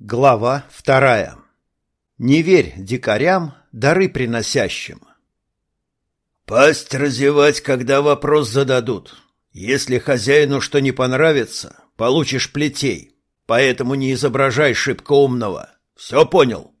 Глава вторая. Не верь дикарям, дары приносящим. Пасть разевать, когда вопрос зададут. Если хозяину что не понравится, получишь плетей. Поэтому не изображай шибко умного. Все понял?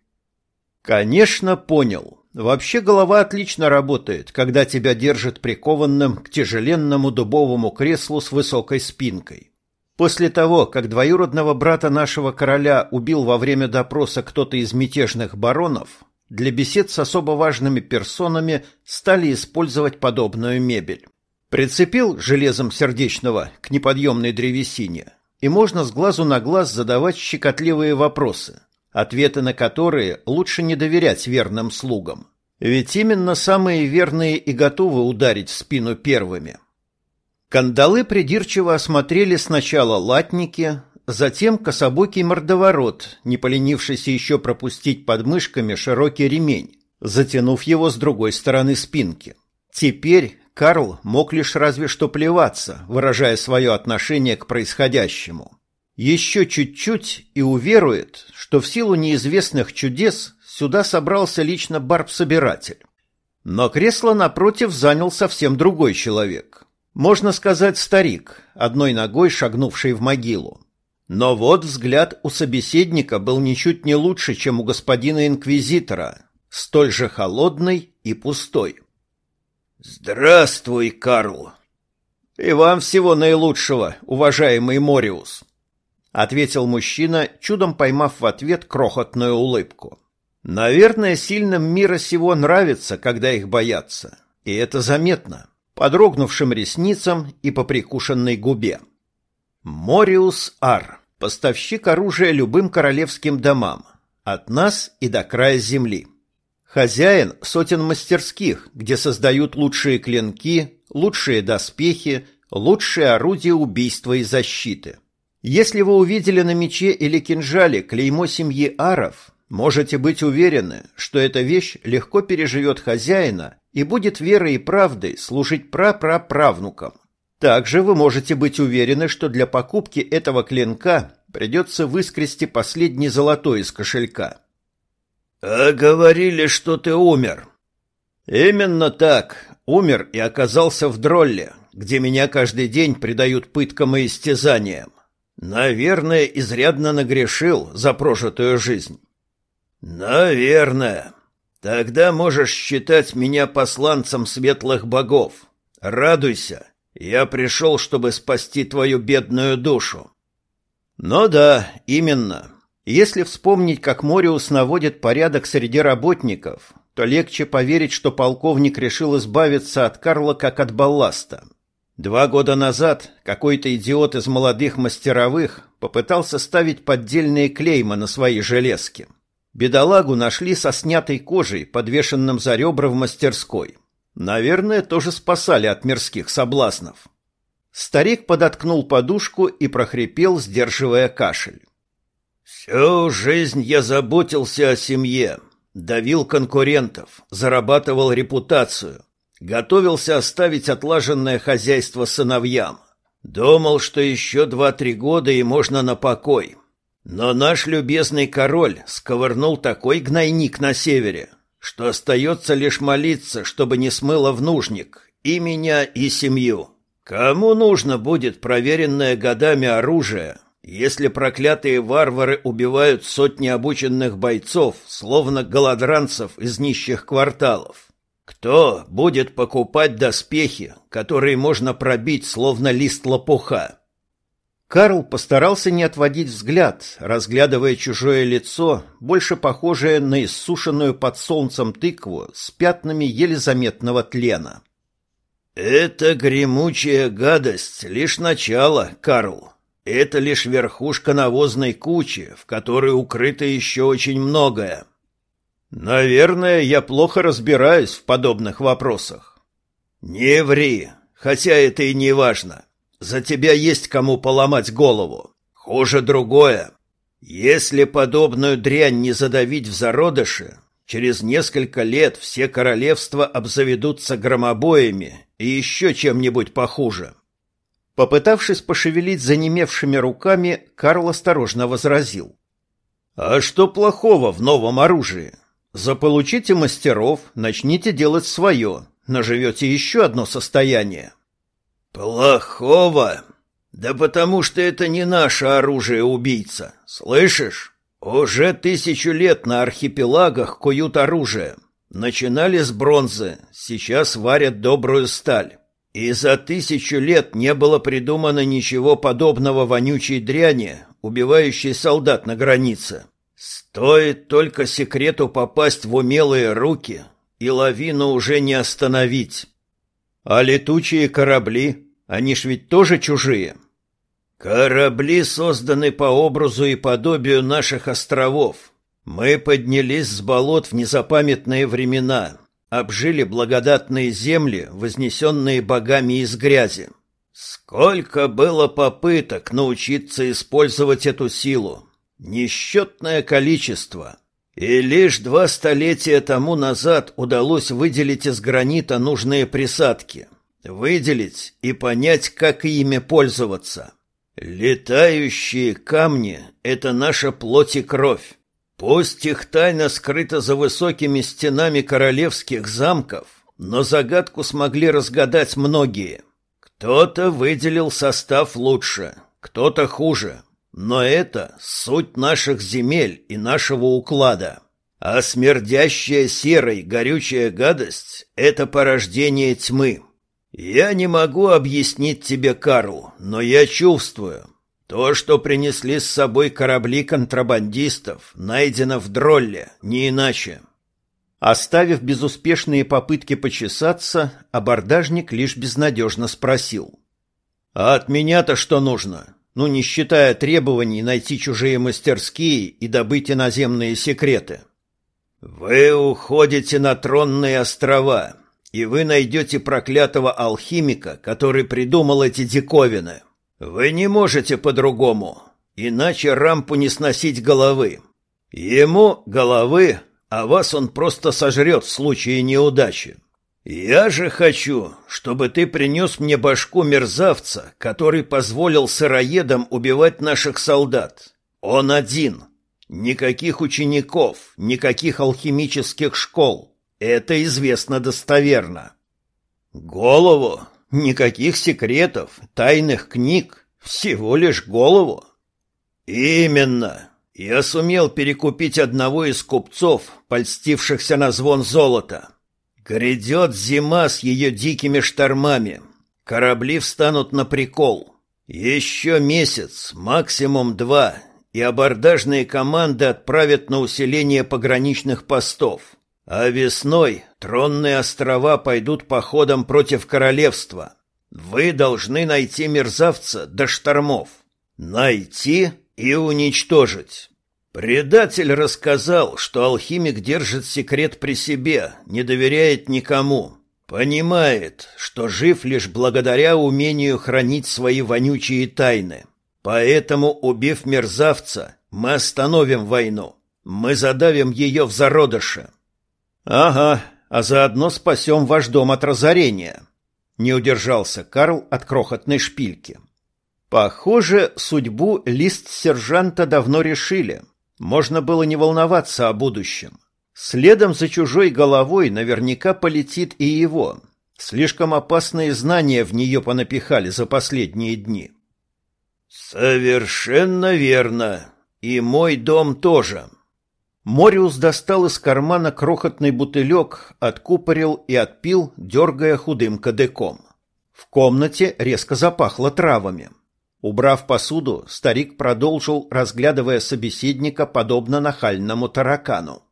Конечно, понял. Вообще голова отлично работает, когда тебя держат прикованным к тяжеленному дубовому креслу с высокой спинкой. После того, как двоюродного брата нашего короля убил во время допроса кто-то из мятежных баронов, для бесед с особо важными персонами стали использовать подобную мебель. Прицепил железом сердечного к неподъемной древесине, и можно с глазу на глаз задавать щекотливые вопросы, ответы на которые лучше не доверять верным слугам. Ведь именно самые верные и готовы ударить в спину первыми – Кандалы придирчиво осмотрели сначала латники, затем кособокий мордоворот, не поленившийся еще пропустить под мышками широкий ремень, затянув его с другой стороны спинки. Теперь Карл мог лишь разве что плеваться, выражая свое отношение к происходящему. Еще чуть-чуть и уверует, что в силу неизвестных чудес сюда собрался лично барб-собиратель. Но кресло напротив занял совсем другой человек. Можно сказать, старик, одной ногой шагнувший в могилу. Но вот взгляд у собеседника был ничуть не лучше, чем у господина инквизитора, столь же холодный и пустой. «Здравствуй, Карл!» «И вам всего наилучшего, уважаемый Мориус!» — ответил мужчина, чудом поймав в ответ крохотную улыбку. «Наверное, сильным мира сего нравится, когда их боятся, и это заметно» по дрогнувшим ресницам и по прикушенной губе. Мориус Ар, поставщик оружия любым королевским домам, от нас и до края земли. Хозяин сотен мастерских, где создают лучшие клинки, лучшие доспехи, лучшие орудия убийства и защиты. Если вы увидели на мече или кинжале клеймо семьи Аров, можете быть уверены, что эта вещь легко переживет хозяина и будет верой и правдой служить прапраправнукам. Также вы можете быть уверены, что для покупки этого клинка придется выскрести последний золотой из кошелька. «А говорили, что ты умер». «Именно так. Умер и оказался в Дролле, где меня каждый день предают пыткам и истязаниям. Наверное, изрядно нагрешил за прожитую жизнь». «Наверное», Тогда можешь считать меня посланцем светлых богов. Радуйся, я пришел, чтобы спасти твою бедную душу. Ну да, именно. Если вспомнить, как Мориус наводит порядок среди работников, то легче поверить, что полковник решил избавиться от Карла как от балласта. Два года назад какой-то идиот из молодых мастеровых попытался ставить поддельные клейма на свои железки. Бедолагу нашли со снятой кожей, подвешенным за ребра в мастерской. Наверное, тоже спасали от мирских соблазнов. Старик подоткнул подушку и прохрипел, сдерживая кашель. «Всю жизнь я заботился о семье, давил конкурентов, зарабатывал репутацию, готовился оставить отлаженное хозяйство сыновьям. Думал, что еще два-три года и можно на покой. Но наш любезный король сковырнул такой гнойник на севере, что остается лишь молиться, чтобы не смыло в нужник и меня, и семью. Кому нужно будет проверенное годами оружие, если проклятые варвары убивают сотни обученных бойцов, словно голодранцев из нищих кварталов? Кто будет покупать доспехи, которые можно пробить, словно лист лопуха? Карл постарался не отводить взгляд, разглядывая чужое лицо, больше похожее на иссушенную под солнцем тыкву с пятнами еле заметного тлена. «Это гремучая гадость — лишь начало, Карл. Это лишь верхушка навозной кучи, в которой укрыто еще очень многое». «Наверное, я плохо разбираюсь в подобных вопросах». «Не ври, хотя это и не важно. За тебя есть кому поломать голову. Хуже другое. Если подобную дрянь не задавить в зародыше, через несколько лет все королевства обзаведутся громобоями и еще чем-нибудь похуже. Попытавшись пошевелить занемевшими руками, Карл осторожно возразил. А что плохого в новом оружии? Заполучите мастеров, начните делать свое, наживете еще одно состояние. Плохого? Да потому что это не наше оружие-убийца, слышишь? Уже тысячу лет на архипелагах куют оружие. Начинали с бронзы, сейчас варят добрую сталь. И за тысячу лет не было придумано ничего подобного вонючей дряни, убивающей солдат на границе. Стоит только секрету попасть в умелые руки, и лавину уже не остановить. А летучие корабли, они ж ведь тоже чужие. Корабли созданы по образу и подобию наших островов. Мы поднялись с болот в незапамятные времена, обжили благодатные земли, вознесенные богами из грязи. Сколько было попыток научиться использовать эту силу, Несчетное количество. И лишь два столетия тому назад удалось выделить из гранита нужные присадки. Выделить и понять, как ими пользоваться. Летающие камни — это наша плоть и кровь. Пусть их тайна скрыта за высокими стенами королевских замков, но загадку смогли разгадать многие. Кто-то выделил состав лучше, кто-то хуже — но это суть наших земель и нашего уклада. А смердящая серой горючая гадость — это порождение тьмы. Я не могу объяснить тебе, Карл, но я чувствую. То, что принесли с собой корабли контрабандистов, найдено в Дролле, не иначе. Оставив безуспешные попытки почесаться, абордажник лишь безнадежно спросил. «А от меня-то что нужно? Ну не считая требований найти чужие мастерские и добыть иноземные секреты. Вы уходите на тронные острова, и вы найдете проклятого алхимика, который придумал эти диковины. Вы не можете по-другому, иначе рампу не сносить головы. Ему головы, а вас он просто сожрет в случае неудачи. «Я же хочу, чтобы ты принес мне башку мерзавца, который позволил сыроедам убивать наших солдат. Он один. Никаких учеников, никаких алхимических школ. Это известно достоверно. Голову? Никаких секретов, тайных книг. Всего лишь голову. Именно. Я сумел перекупить одного из купцов, польстившихся на звон золота». Грядет зима с ее дикими штормами. Корабли встанут на прикол. Еще месяц, максимум два, и абордажные команды отправят на усиление пограничных постов. А весной тронные острова пойдут походом против королевства. Вы должны найти мерзавца до штормов. Найти и уничтожить. Предатель рассказал, что алхимик держит секрет при себе, не доверяет никому. Понимает, что жив лишь благодаря умению хранить свои вонючие тайны. Поэтому, убив мерзавца, мы остановим войну. Мы задавим ее в зародыше. Ага, а заодно спасем ваш дом от разорения. Не удержался Карл от крохотной шпильки. Похоже, судьбу лист сержанта давно решили. Можно было не волноваться о будущем. Следом за чужой головой наверняка полетит и его. Слишком опасные знания в нее понапихали за последние дни. «Совершенно верно. И мой дом тоже». Мориус достал из кармана крохотный бутылек, откупорил и отпил, дергая худым кадыком. В комнате резко запахло травами. Убрав посуду, старик продолжил, разглядывая собеседника подобно нахальному таракану.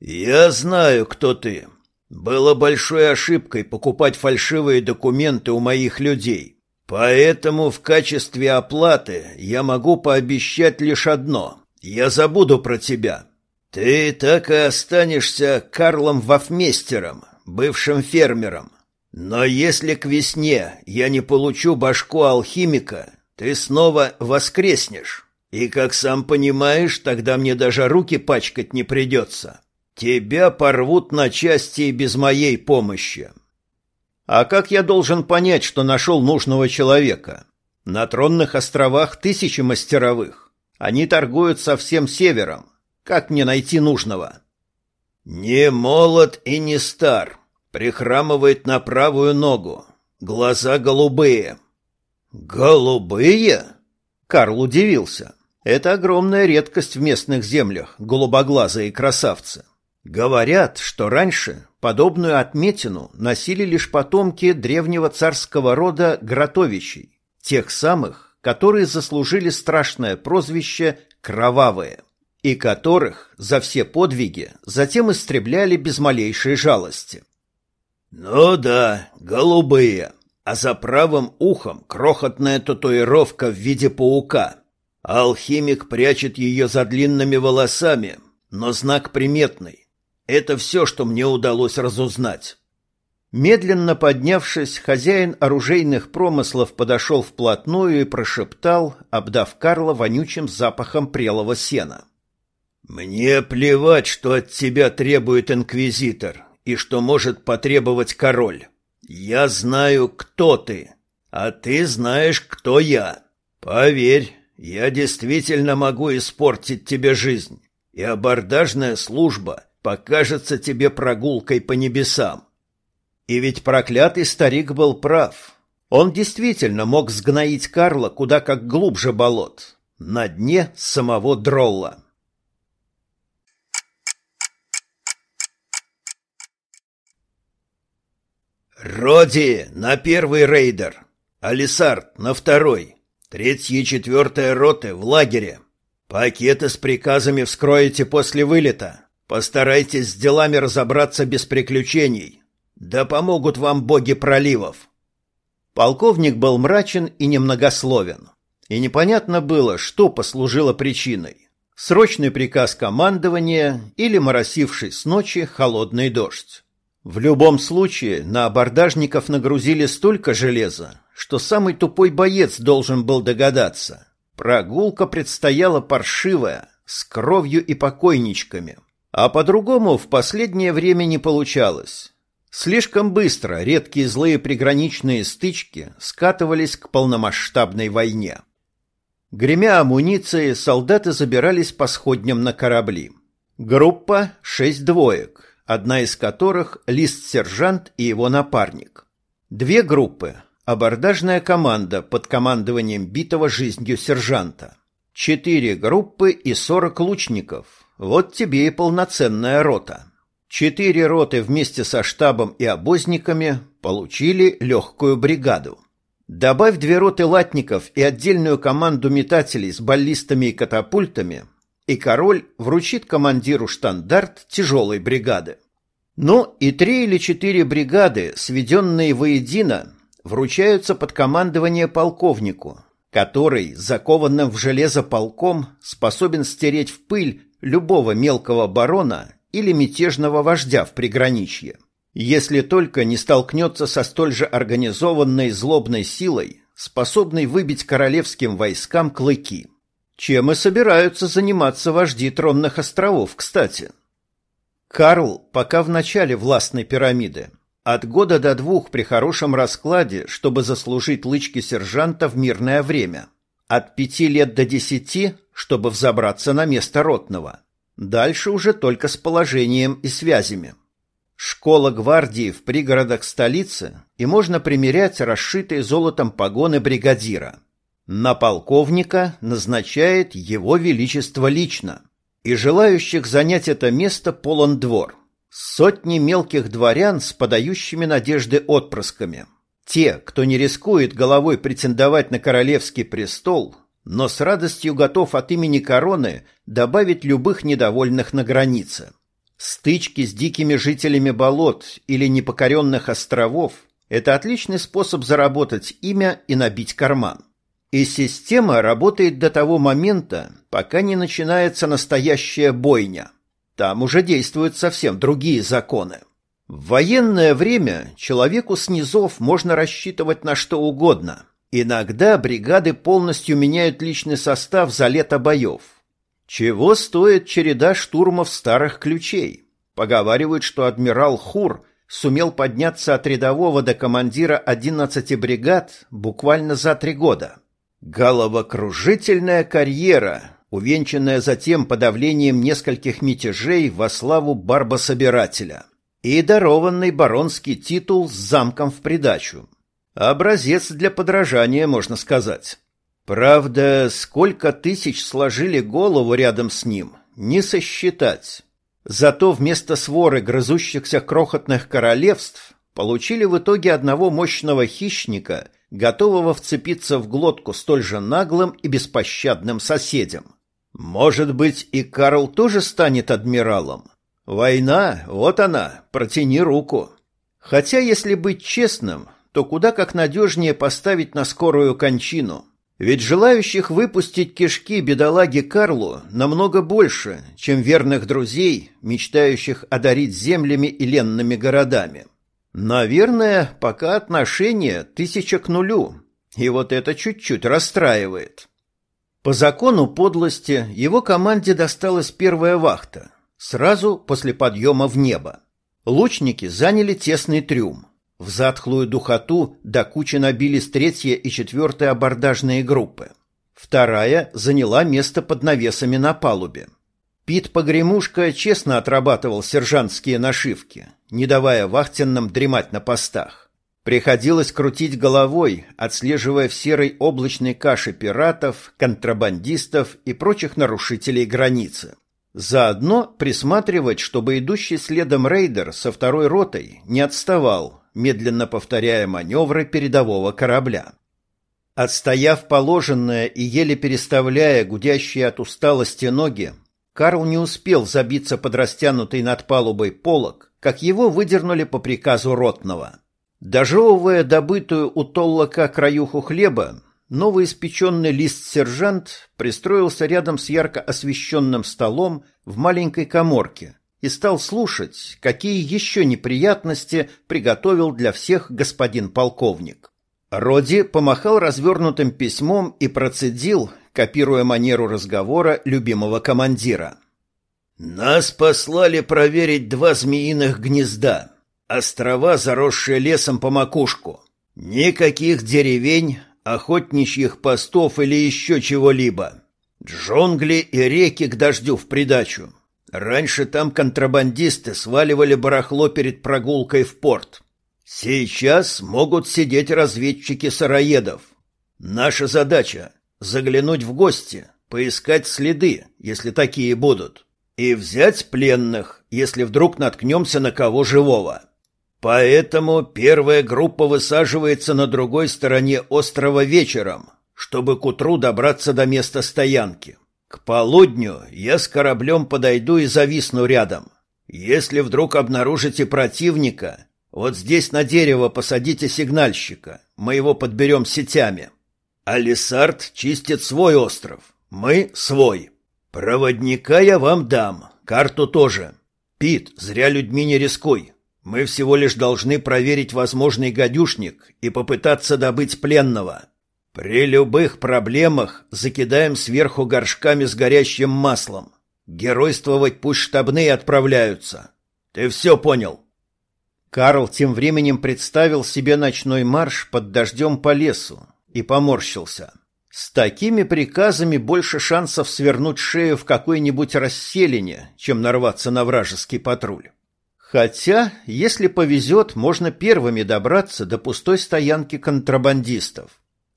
«Я знаю, кто ты. Было большой ошибкой покупать фальшивые документы у моих людей. Поэтому в качестве оплаты я могу пообещать лишь одно. Я забуду про тебя. Ты так и останешься Карлом Вафмейстером, бывшим фермером. Но если к весне я не получу башку алхимика, ты снова воскреснешь. И, как сам понимаешь, тогда мне даже руки пачкать не придется. Тебя порвут на части без моей помощи. А как я должен понять, что нашел нужного человека? На тронных островах тысячи мастеровых. Они торгуют со всем севером. Как мне найти нужного? Не молод и не стар. Прихрамывает на правую ногу. Глаза голубые. Голубые? Карл удивился. Это огромная редкость в местных землях, голубоглазые красавцы. Говорят, что раньше подобную отметину носили лишь потомки древнего царского рода Гратовичей, тех самых, которые заслужили страшное прозвище «кровавые», и которых за все подвиги затем истребляли без малейшей жалости. «Ну да, голубые, а за правым ухом крохотная татуировка в виде паука. Алхимик прячет ее за длинными волосами, но знак приметный. Это все, что мне удалось разузнать». Медленно поднявшись, хозяин оружейных промыслов подошел вплотную и прошептал, обдав Карла вонючим запахом прелого сена. «Мне плевать, что от тебя требует инквизитор и что может потребовать король. Я знаю, кто ты, а ты знаешь, кто я. Поверь, я действительно могу испортить тебе жизнь, и абордажная служба покажется тебе прогулкой по небесам. И ведь проклятый старик был прав. Он действительно мог сгноить Карла куда как глубже болот, на дне самого Дролла. Роди на первый рейдер, Алисард на второй, третья и четвертая роты в лагере. Пакеты с приказами вскроете после вылета. Постарайтесь с делами разобраться без приключений. Да помогут вам боги проливов. Полковник был мрачен и немногословен. И непонятно было, что послужило причиной. Срочный приказ командования или моросивший с ночи холодный дождь. В любом случае, на абордажников нагрузили столько железа, что самый тупой боец должен был догадаться. Прогулка предстояла паршивая, с кровью и покойничками. А по-другому в последнее время не получалось. Слишком быстро редкие злые приграничные стычки скатывались к полномасштабной войне. Гремя амуницией, солдаты забирались по сходням на корабли. Группа — шесть двоек, одна из которых — лист-сержант и его напарник. Две группы — абордажная команда под командованием битого жизнью сержанта. Четыре группы и сорок лучников. Вот тебе и полноценная рота. Четыре роты вместе со штабом и обозниками получили легкую бригаду. Добавь две роты латников и отдельную команду метателей с баллистами и катапультами, и король вручит командиру штандарт тяжелой бригады. Ну и три или четыре бригады, сведенные воедино, вручаются под командование полковнику, который, закованным в железо полком, способен стереть в пыль любого мелкого барона или мятежного вождя в приграничье, если только не столкнется со столь же организованной злобной силой, способной выбить королевским войскам клыки. Чем и собираются заниматься вожди тронных островов, кстати. Карл пока в начале властной пирамиды, от года до двух при хорошем раскладе, чтобы заслужить лычки сержанта в мирное время, от пяти лет до десяти, чтобы взобраться на место ротного – Дальше уже только с положением и связями. Школа гвардии в пригородах столицы, и можно примерять расшитые золотом погоны бригадира. На полковника назначает его величество лично, и желающих занять это место полон двор. Сотни мелких дворян с подающими надежды отпрысками. Те, кто не рискует головой претендовать на королевский престол, но с радостью готов от имени короны добавить любых недовольных на границе. Стычки с дикими жителями болот или непокоренных островов – это отличный способ заработать имя и набить карман. И система работает до того момента, пока не начинается настоящая бойня. Там уже действуют совсем другие законы. В военное время человеку с низов можно рассчитывать на что угодно – Иногда бригады полностью меняют личный состав за лето боев. Чего стоит череда штурмов старых ключей? Поговаривают, что адмирал Хур сумел подняться от рядового до командира 11 бригад буквально за три года. Головокружительная карьера, увенчанная затем подавлением нескольких мятежей во славу барбособирателя, и дарованный баронский титул с замком в придачу. Образец для подражания, можно сказать. Правда, сколько тысяч сложили голову рядом с ним, не сосчитать. Зато вместо своры грызущихся крохотных королевств получили в итоге одного мощного хищника, готового вцепиться в глотку столь же наглым и беспощадным соседям. Может быть, и Карл тоже станет адмиралом? Война, вот она, протяни руку. Хотя, если быть честным, то куда как надежнее поставить на скорую кончину. Ведь желающих выпустить кишки бедолаги Карлу намного больше, чем верных друзей, мечтающих одарить землями и ленными городами. Наверное, пока отношение тысяча к нулю, и вот это чуть-чуть расстраивает. По закону подлости его команде досталась первая вахта, сразу после подъема в небо. Лучники заняли тесный трюм. В затхлую духоту до кучи набились третья и четвертая абордажные группы. Вторая заняла место под навесами на палубе. Пит Погремушка честно отрабатывал сержантские нашивки, не давая вахтенным дремать на постах. Приходилось крутить головой, отслеживая в серой облачной каше пиратов, контрабандистов и прочих нарушителей границы. Заодно присматривать, чтобы идущий следом рейдер со второй ротой не отставал, медленно повторяя маневры передового корабля. Отстояв положенное и еле переставляя гудящие от усталости ноги, Карл не успел забиться под растянутый над палубой полог, как его выдернули по приказу ротного. Дожевывая добытую у Толлока краюху хлеба, новоиспеченный лист-сержант пристроился рядом с ярко освещенным столом в маленькой коморке, и стал слушать, какие еще неприятности приготовил для всех господин полковник. Роди помахал развернутым письмом и процедил, копируя манеру разговора любимого командира. «Нас послали проверить два змеиных гнезда. Острова, заросшие лесом по макушку. Никаких деревень, охотничьих постов или еще чего-либо. Джунгли и реки к дождю в придачу. Раньше там контрабандисты сваливали барахло перед прогулкой в порт. Сейчас могут сидеть разведчики сыроедов. Наша задача — заглянуть в гости, поискать следы, если такие будут, и взять пленных, если вдруг наткнемся на кого живого. Поэтому первая группа высаживается на другой стороне острова вечером, чтобы к утру добраться до места стоянки. К полудню я с кораблем подойду и зависну рядом. Если вдруг обнаружите противника, вот здесь на дерево посадите сигнальщика, мы его подберем сетями. Алисард чистит свой остров, мы свой. Проводника я вам дам, карту тоже. Пит, зря людьми не рискуй. Мы всего лишь должны проверить возможный гадюшник и попытаться добыть пленного. При любых проблемах закидаем сверху горшками с горящим маслом. Геройствовать пусть штабные отправляются. Ты все понял? Карл тем временем представил себе ночной марш под дождем по лесу и поморщился. С такими приказами больше шансов свернуть шею в какой-нибудь расселине, чем нарваться на вражеский патруль. Хотя, если повезет, можно первыми добраться до пустой стоянки контрабандистов.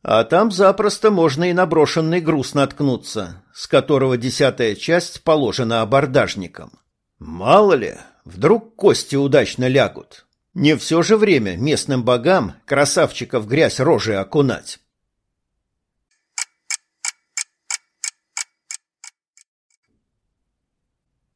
А там запросто можно и на брошенный груз наткнуться, с которого десятая часть положена абордажникам. Мало ли, вдруг кости удачно лягут. Не все же время местным богам красавчиков грязь рожи окунать.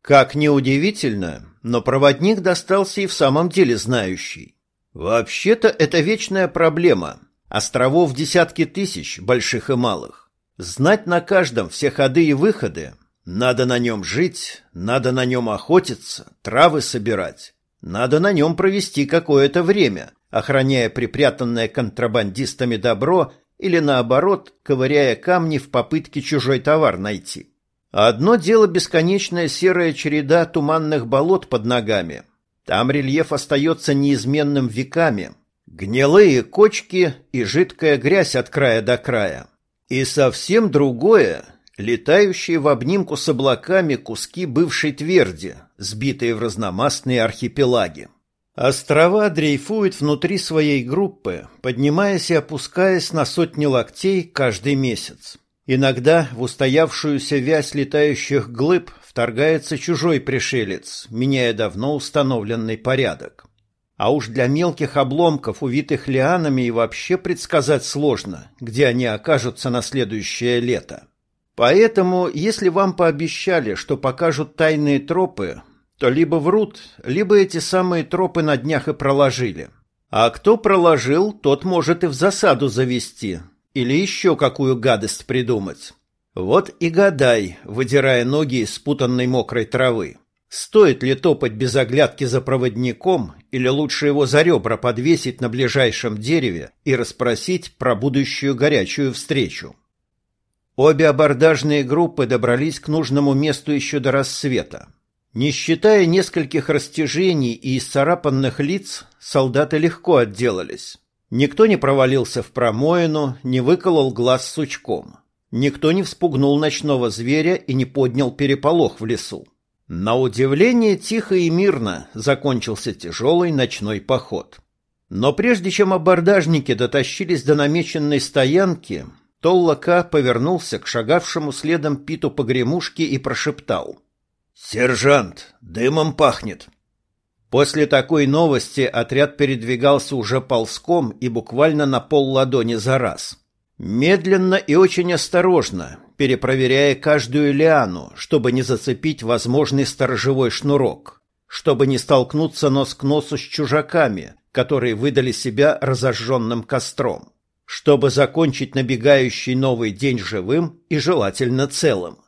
Как ни удивительно, но проводник достался и в самом деле знающий. Вообще-то это вечная проблема — Островов десятки тысяч, больших и малых. Знать на каждом все ходы и выходы. Надо на нем жить, надо на нем охотиться, травы собирать. Надо на нем провести какое-то время, охраняя припрятанное контрабандистами добро или, наоборот, ковыряя камни в попытке чужой товар найти. Одно дело бесконечная серая череда туманных болот под ногами. Там рельеф остается неизменным веками, Гнилые кочки и жидкая грязь от края до края. И совсем другое — летающие в обнимку с облаками куски бывшей тверди, сбитые в разномастные архипелаги. Острова дрейфуют внутри своей группы, поднимаясь и опускаясь на сотни локтей каждый месяц. Иногда в устоявшуюся вязь летающих глыб вторгается чужой пришелец, меняя давно установленный порядок. А уж для мелких обломков, увитых лианами, и вообще предсказать сложно, где они окажутся на следующее лето. Поэтому, если вам пообещали, что покажут тайные тропы, то либо врут, либо эти самые тропы на днях и проложили. А кто проложил, тот может и в засаду завести, или еще какую гадость придумать. Вот и гадай, выдирая ноги из спутанной мокрой травы. Стоит ли топать без оглядки за проводником, или лучше его за ребра подвесить на ближайшем дереве и расспросить про будущую горячую встречу? Обе абордажные группы добрались к нужному месту еще до рассвета. Не считая нескольких растяжений и исцарапанных лиц, солдаты легко отделались. Никто не провалился в промоину, не выколол глаз сучком. Никто не вспугнул ночного зверя и не поднял переполох в лесу. На удивление тихо и мирно закончился тяжелый ночной поход. Но прежде чем абордажники дотащились до намеченной стоянки, Толлака повернулся к шагавшему следом Питу погремушке и прошептал. «Сержант, дымом пахнет!» После такой новости отряд передвигался уже ползком и буквально на пол ладони за раз. Медленно и очень осторожно, перепроверяя каждую лиану, чтобы не зацепить возможный сторожевой шнурок, чтобы не столкнуться нос к носу с чужаками, которые выдали себя разожженным костром, чтобы закончить набегающий новый день живым и желательно целым.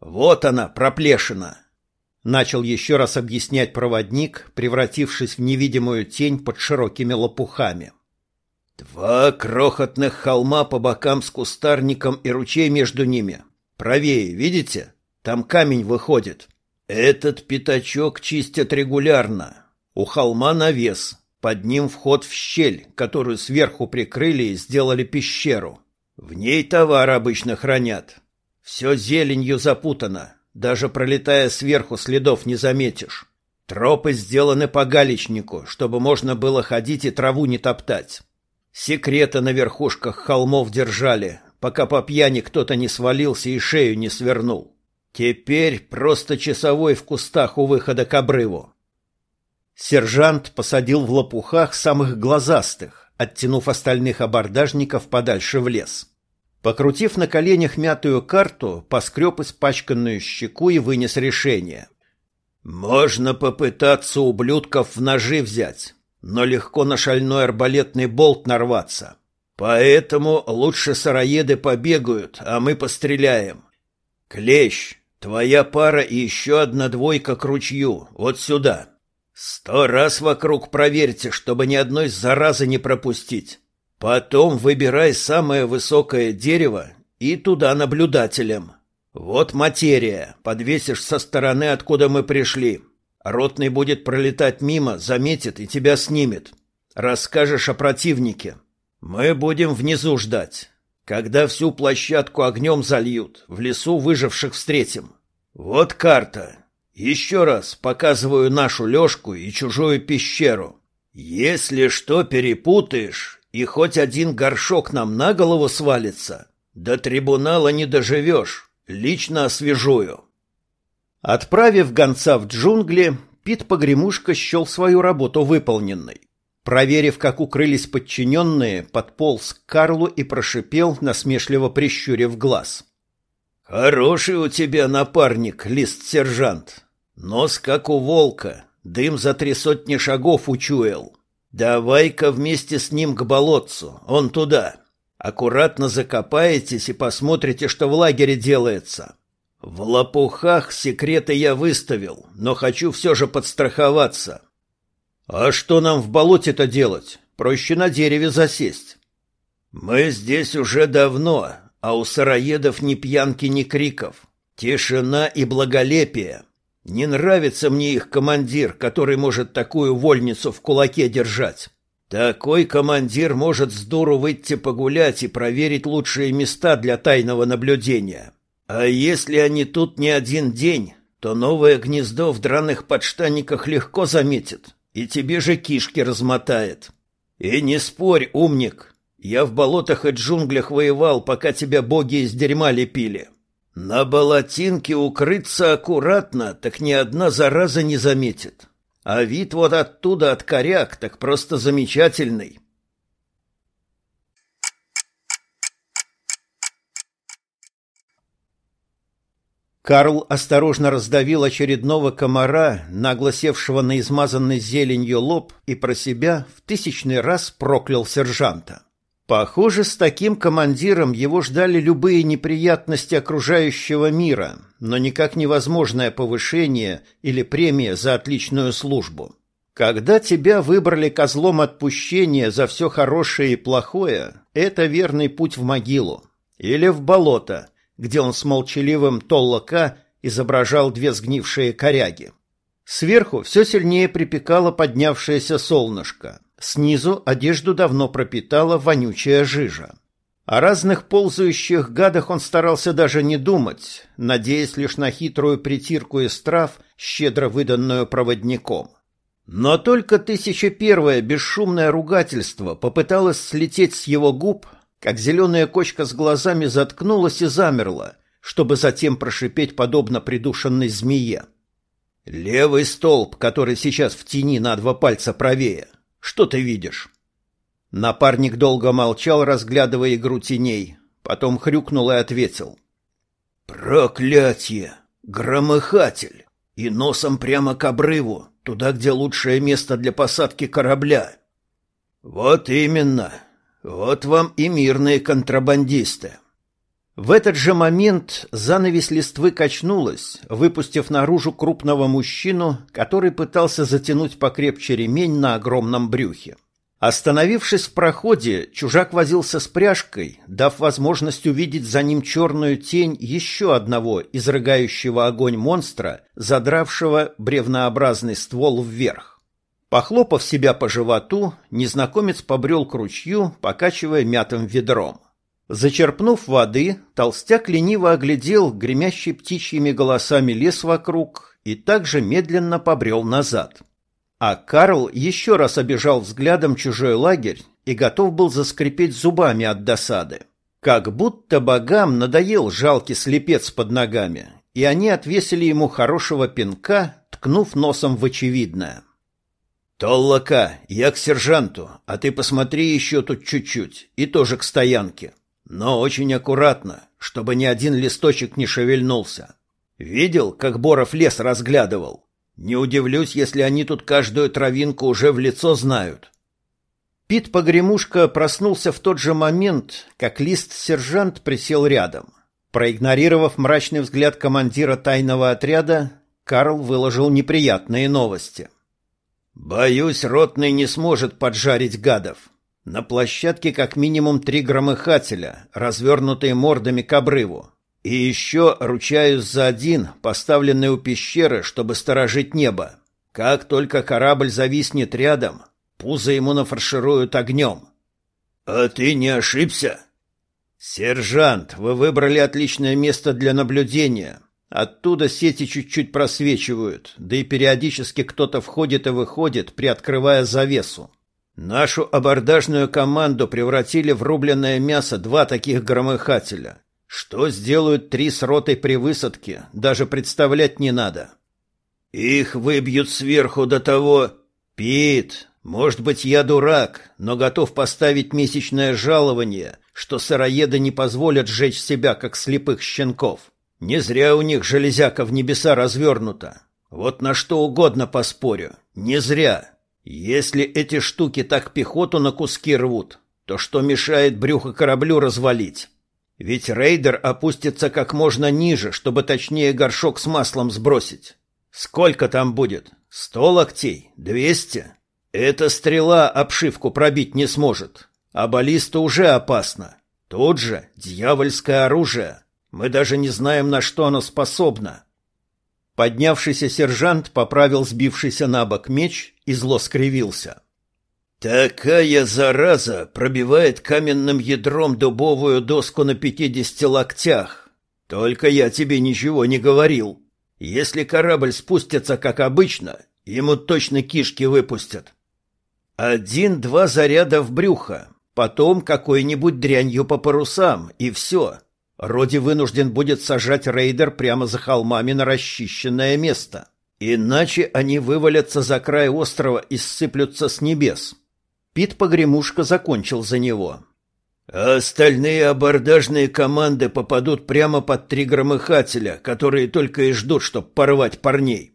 «Вот она, проплешина!» Начал еще раз объяснять проводник, превратившись в невидимую тень под широкими лопухами. Два крохотных холма по бокам с кустарником и ручей между ними. Правее, видите? Там камень выходит. Этот пятачок чистят регулярно. У холма навес. Под ним вход в щель, которую сверху прикрыли и сделали пещеру. В ней товар обычно хранят. Все зеленью запутано. Даже пролетая сверху, следов не заметишь. Тропы сделаны по галечнику, чтобы можно было ходить и траву не топтать. Секреты на верхушках холмов держали, пока по пьяни кто-то не свалился и шею не свернул. Теперь просто часовой в кустах у выхода к обрыву. Сержант посадил в лопухах самых глазастых, оттянув остальных абордажников подальше в лес. Покрутив на коленях мятую карту, поскреб испачканную щеку и вынес решение. «Можно попытаться ублюдков в ножи взять, но легко на шальной арбалетный болт нарваться. Поэтому лучше сыроеды побегают, а мы постреляем. Клещ, твоя пара и еще одна двойка к ручью, вот сюда. Сто раз вокруг проверьте, чтобы ни одной заразы не пропустить. Потом выбирай самое высокое дерево и туда наблюдателем. Вот материя, подвесишь со стороны, откуда мы пришли. Ротный будет пролетать мимо, заметит и тебя снимет. Расскажешь о противнике. Мы будем внизу ждать. Когда всю площадку огнем зальют, в лесу выживших встретим. Вот карта. Еще раз показываю нашу лёжку и чужую пещеру. Если что перепутаешь, и хоть один горшок нам на голову свалится, до трибунала не доживешь, лично освежую. Отправив гонца в джунгли, Пит Погремушка счел свою работу выполненной. Проверив, как укрылись подчиненные, подполз к Карлу и прошипел, насмешливо прищурив глаз. «Хороший у тебя напарник, лист-сержант. Нос, как у волка, дым за три сотни шагов учуял. Давай-ка вместе с ним к болотцу, он туда. Аккуратно закопаетесь и посмотрите, что в лагере делается. В лопухах секреты я выставил, но хочу все же подстраховаться. А что нам в болоте-то делать? Проще на дереве засесть. Мы здесь уже давно, а у сыроедов ни пьянки, ни криков. Тишина и благолепие. Не нравится мне их командир, который может такую вольницу в кулаке держать. Такой командир может с дуру выйти погулять и проверить лучшие места для тайного наблюдения. А если они тут не один день, то новое гнездо в драных подштанниках легко заметит, и тебе же кишки размотает. И не спорь, умник, я в болотах и джунглях воевал, пока тебя боги из дерьма лепили. На болотинке укрыться аккуратно, так ни одна зараза не заметит. А вид вот оттуда от коряк так просто замечательный. Карл осторожно раздавил очередного комара, нагло севшего на измазанный зеленью лоб, и про себя в тысячный раз проклял сержанта. Похоже, с таким командиром его ждали любые неприятности окружающего мира, но никак невозможное повышение или премия за отличную службу. Когда тебя выбрали козлом отпущения за все хорошее и плохое, это верный путь в могилу. Или в болото – где он с молчаливым толлока изображал две сгнившие коряги. Сверху все сильнее припекало поднявшееся солнышко. Снизу одежду давно пропитала вонючая жижа. О разных ползающих гадах он старался даже не думать, надеясь лишь на хитрую притирку из трав, щедро выданную проводником. Но только тысяча первое бесшумное ругательство попыталось слететь с его губ, как зеленая кочка с глазами заткнулась и замерла, чтобы затем прошипеть подобно придушенной змее. «Левый столб, который сейчас в тени на два пальца правее. Что ты видишь?» Напарник долго молчал, разглядывая игру теней, потом хрюкнул и ответил. «Проклятие! Громыхатель! И носом прямо к обрыву, туда, где лучшее место для посадки корабля!» «Вот именно!» Вот вам и мирные контрабандисты. В этот же момент занавес листвы качнулась, выпустив наружу крупного мужчину, который пытался затянуть покрепче ремень на огромном брюхе. Остановившись в проходе, чужак возился с пряжкой, дав возможность увидеть за ним черную тень еще одного изрыгающего огонь монстра, задравшего бревнообразный ствол вверх. Похлопав себя по животу, незнакомец побрел к ручью, покачивая мятым ведром. Зачерпнув воды, толстяк лениво оглядел гремящий птичьими голосами лес вокруг и также медленно побрел назад. А Карл еще раз обежал взглядом чужой лагерь и готов был заскрипеть зубами от досады. Как будто богам надоел жалкий слепец под ногами, и они отвесили ему хорошего пинка, ткнув носом в очевидное. «Толлака, я к сержанту, а ты посмотри еще тут чуть-чуть, и тоже к стоянке. Но очень аккуратно, чтобы ни один листочек не шевельнулся. Видел, как Боров лес разглядывал? Не удивлюсь, если они тут каждую травинку уже в лицо знают». Пит Погремушка проснулся в тот же момент, как лист-сержант присел рядом. Проигнорировав мрачный взгляд командира тайного отряда, Карл выложил неприятные новости. Боюсь, ротный не сможет поджарить гадов. На площадке как минимум три громыхателя, развернутые мордами к обрыву. И еще ручаюсь за один, поставленный у пещеры, чтобы сторожить небо. Как только корабль зависнет рядом, пузо ему нафаршируют огнем. А ты не ошибся? Сержант, вы выбрали отличное место для наблюдения. Оттуда сети чуть-чуть просвечивают, да и периодически кто-то входит и выходит, приоткрывая завесу. Нашу абордажную команду превратили в рубленное мясо два таких громыхателя. Что сделают три с ротой при высадке, даже представлять не надо. Их выбьют сверху до того... Пит, может быть, я дурак, но готов поставить месячное жалование, что сыроеды не позволят сжечь себя, как слепых щенков. Не зря у них железяка в небеса развернута. Вот на что угодно поспорю. Не зря. Если эти штуки так пехоту на куски рвут, то что мешает брюхо кораблю развалить? Ведь рейдер опустится как можно ниже, чтобы точнее горшок с маслом сбросить. Сколько там будет? Сто локтей? Двести? Эта стрела обшивку пробить не сможет. А баллиста уже опасна. Тут же дьявольское оружие. Мы даже не знаем, на что оно способно. Поднявшийся сержант поправил сбившийся на бок меч и зло скривился. Такая зараза пробивает каменным ядром дубовую доску на пятидесяти локтях. Только я тебе ничего не говорил. Если корабль спустится, как обычно, ему точно кишки выпустят. Один-два заряда в брюхо, потом какой-нибудь дрянью по парусам, и все. Роди вынужден будет сажать рейдер прямо за холмами на расчищенное место. Иначе они вывалятся за край острова и сыплются с небес. Пит Погремушка закончил за него. А остальные абордажные команды попадут прямо под три громыхателя, которые только и ждут, чтобы порвать парней.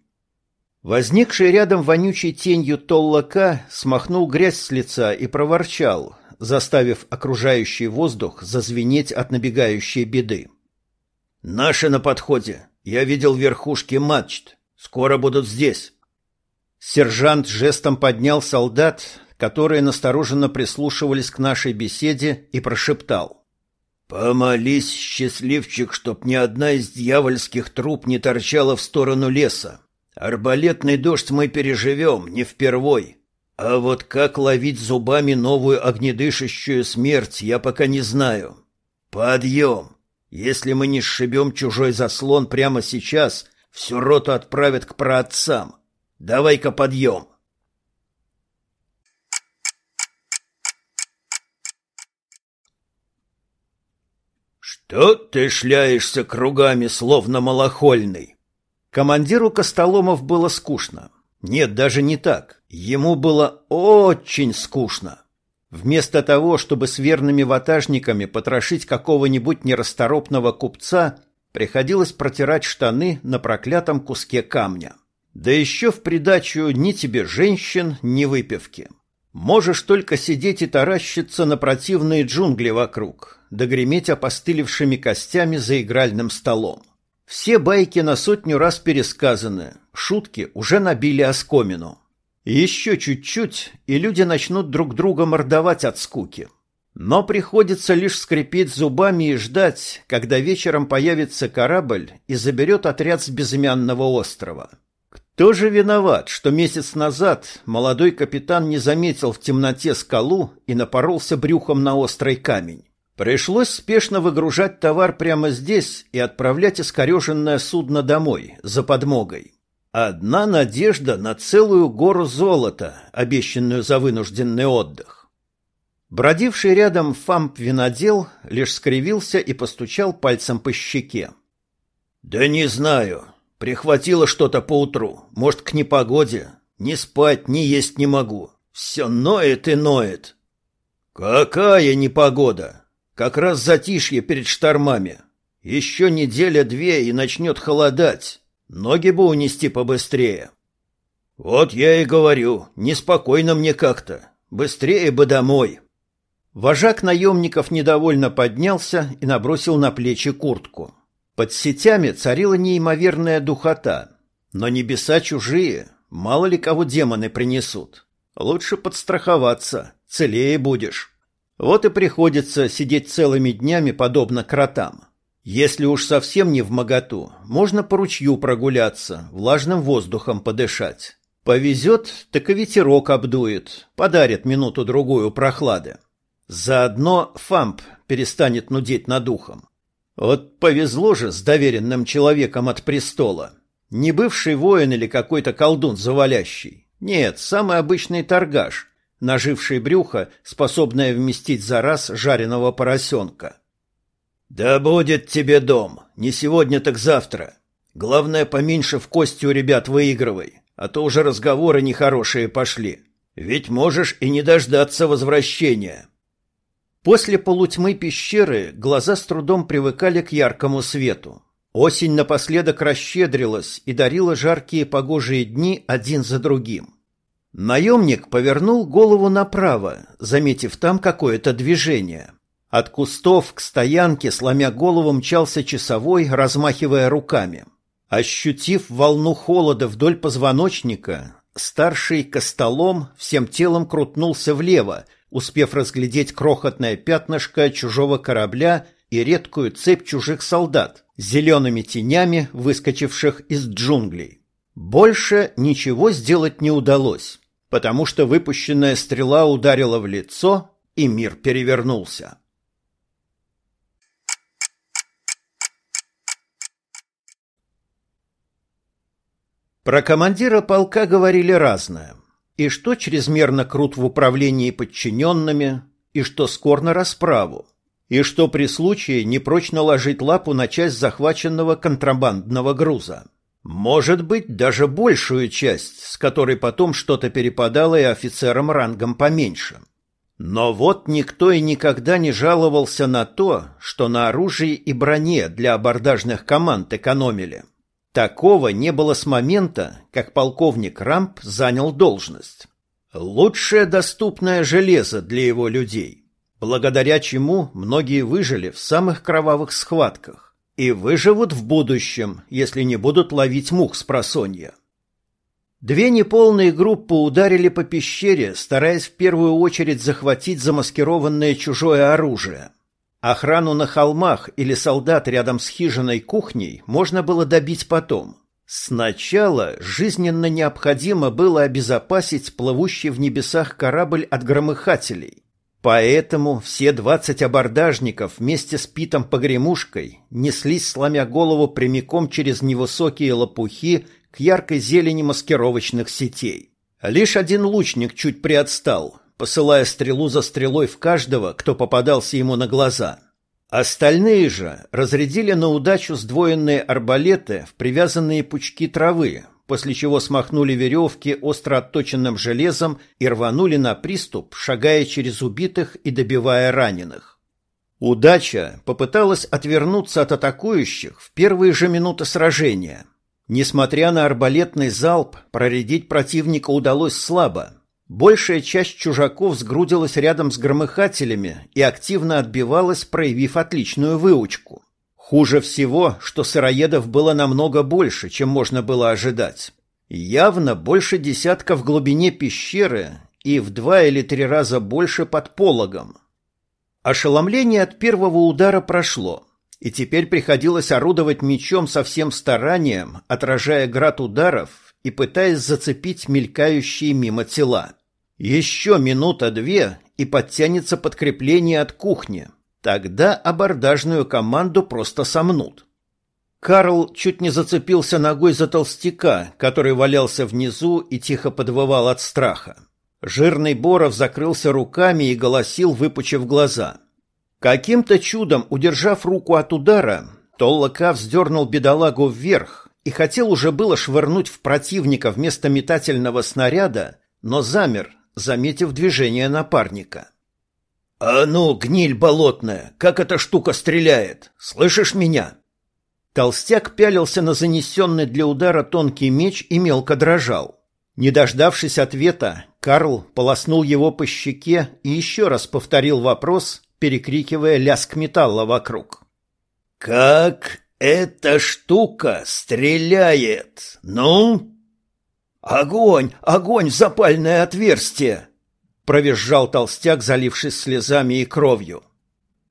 Возникший рядом вонючей тенью Толлака смахнул грязь с лица и проворчал, заставив окружающий воздух зазвенеть от набегающей беды. «Наши на подходе. Я видел верхушки мачт. Скоро будут здесь». Сержант жестом поднял солдат, которые настороженно прислушивались к нашей беседе, и прошептал. «Помолись, счастливчик, чтоб ни одна из дьявольских труп не торчала в сторону леса. Арбалетный дождь мы переживем, не впервой. А вот как ловить зубами новую огнедышащую смерть, я пока не знаю. Подъем! Если мы не сшибем чужой заслон прямо сейчас, всю роту отправят к праотцам. Давай-ка подъем!» «Что ты шляешься кругами, словно малохольный?» Командиру Костоломов было скучно. Нет, даже не так. Ему было очень скучно. Вместо того, чтобы с верными ватажниками потрошить какого-нибудь нерасторопного купца, приходилось протирать штаны на проклятом куске камня. Да еще в придачу ни тебе женщин, ни выпивки. Можешь только сидеть и таращиться на противные джунгли вокруг, да греметь опостылевшими костями за игральным столом. Все байки на сотню раз пересказаны, шутки уже набили оскомину. Еще чуть-чуть, и люди начнут друг друга мордовать от скуки. Но приходится лишь скрипеть зубами и ждать, когда вечером появится корабль и заберет отряд с безымянного острова. Кто же виноват, что месяц назад молодой капитан не заметил в темноте скалу и напоролся брюхом на острый камень? Пришлось спешно выгружать товар прямо здесь и отправлять искореженное судно домой, за подмогой. Одна надежда на целую гору золота, обещанную за вынужденный отдых. Бродивший рядом фамп-винодел лишь скривился и постучал пальцем по щеке. «Да не знаю. Прихватило что-то поутру. Может, к непогоде. Ни спать, ни есть не могу. Все ноет и ноет». «Какая непогода? Как раз затишье перед штормами. Еще неделя-две и начнет холодать. Ноги бы унести побыстрее. Вот я и говорю, неспокойно мне как-то. Быстрее бы домой. Вожак наемников недовольно поднялся и набросил на плечи куртку. Под сетями царила неимоверная духота. Но небеса чужие, мало ли кого демоны принесут. Лучше подстраховаться, целее будешь. Вот и приходится сидеть целыми днями подобно кротам. Если уж совсем не в моготу, можно по ручью прогуляться, влажным воздухом подышать. Повезет, так и ветерок обдует, подарит минуту-другую прохлады. Заодно фамп перестанет нудеть над ухом. Вот повезло же с доверенным человеком от престола. Не бывший воин или какой-то колдун завалящий. Нет, самый обычный торгаш, наживший брюхо, способное вместить за раз жареного поросенка. «Да будет тебе дом, не сегодня, так завтра. Главное, поменьше в кости у ребят выигрывай, а то уже разговоры нехорошие пошли. Ведь можешь и не дождаться возвращения». После полутьмы пещеры глаза с трудом привыкали к яркому свету. Осень напоследок расщедрилась и дарила жаркие погожие дни один за другим. Наемник повернул голову направо, заметив там какое-то движение. От кустов к стоянке, сломя голову, мчался часовой, размахивая руками. Ощутив волну холода вдоль позвоночника, старший костолом всем телом крутнулся влево, успев разглядеть крохотное пятнышко чужого корабля и редкую цепь чужих солдат, зелеными тенями, выскочивших из джунглей. Больше ничего сделать не удалось потому что выпущенная стрела ударила в лицо, и мир перевернулся. Про командира полка говорили разное. И что чрезмерно крут в управлении подчиненными, и что скор на расправу, и что при случае не прочь наложить лапу на часть захваченного контрабандного груза. Может быть, даже большую часть, с которой потом что-то перепадало и офицерам рангом поменьше. Но вот никто и никогда не жаловался на то, что на оружии и броне для абордажных команд экономили. Такого не было с момента, как полковник Рамп занял должность. Лучшее доступное железо для его людей, благодаря чему многие выжили в самых кровавых схватках и выживут в будущем, если не будут ловить мух с просонья. Две неполные группы ударили по пещере, стараясь в первую очередь захватить замаскированное чужое оружие. Охрану на холмах или солдат рядом с хижиной кухней можно было добить потом. Сначала жизненно необходимо было обезопасить плывущий в небесах корабль от громыхателей, Поэтому все двадцать абордажников вместе с Питом Погремушкой неслись, сломя голову прямиком через невысокие лопухи к яркой зелени маскировочных сетей. Лишь один лучник чуть приотстал, посылая стрелу за стрелой в каждого, кто попадался ему на глаза. Остальные же разрядили на удачу сдвоенные арбалеты в привязанные пучки травы, после чего смахнули веревки остро отточенным железом и рванули на приступ, шагая через убитых и добивая раненых. Удача попыталась отвернуться от атакующих в первые же минуты сражения. Несмотря на арбалетный залп, проредить противника удалось слабо. Большая часть чужаков сгрудилась рядом с громыхателями и активно отбивалась, проявив отличную выучку. Хуже всего, что сыроедов было намного больше, чем можно было ожидать. Явно больше десятка в глубине пещеры и в два или три раза больше под пологом. Ошеломление от первого удара прошло, и теперь приходилось орудовать мечом со всем старанием, отражая град ударов и пытаясь зацепить мелькающие мимо тела. Еще минута-две, и подтянется подкрепление от кухни — Тогда абордажную команду просто сомнут. Карл чуть не зацепился ногой за толстяка, который валялся внизу и тихо подвывал от страха. Жирный Боров закрылся руками и голосил, выпучив глаза. Каким-то чудом, удержав руку от удара, Толлока вздернул бедолагу вверх и хотел уже было швырнуть в противника вместо метательного снаряда, но замер, заметив движение напарника. «А ну, гниль болотная, как эта штука стреляет? Слышишь меня?» Толстяк пялился на занесенный для удара тонкий меч и мелко дрожал. Не дождавшись ответа, Карл полоснул его по щеке и еще раз повторил вопрос, перекрикивая лязг металла вокруг. «Как эта штука стреляет? Ну?» «Огонь! Огонь в запальное отверстие!» провизжал толстяк, залившись слезами и кровью.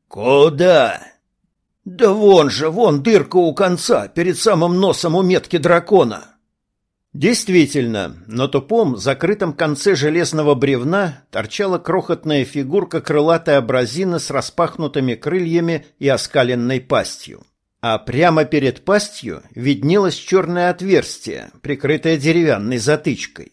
Куда? Да вон же, вон дырка у конца, перед самым носом у метки дракона. Действительно, на тупом, закрытом конце железного бревна торчала крохотная фигурка крылатой абразины с распахнутыми крыльями и оскаленной пастью. А прямо перед пастью виднелось черное отверстие, прикрытое деревянной затычкой.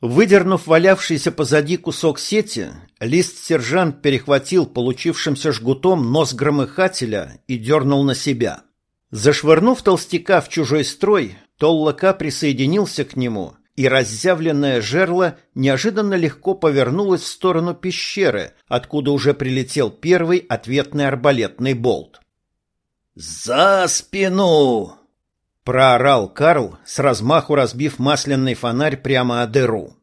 Выдернув валявшийся позади кусок сети, лист-сержант перехватил получившимся жгутом нос громыхателя и дернул на себя. Зашвырнув толстяка в чужой строй, Толлака присоединился к нему, и разъявленное жерло неожиданно легко повернулось в сторону пещеры, откуда уже прилетел первый ответный арбалетный болт. «За спину!» Проорал Карл, с размаху разбив масляный фонарь прямо о дыру.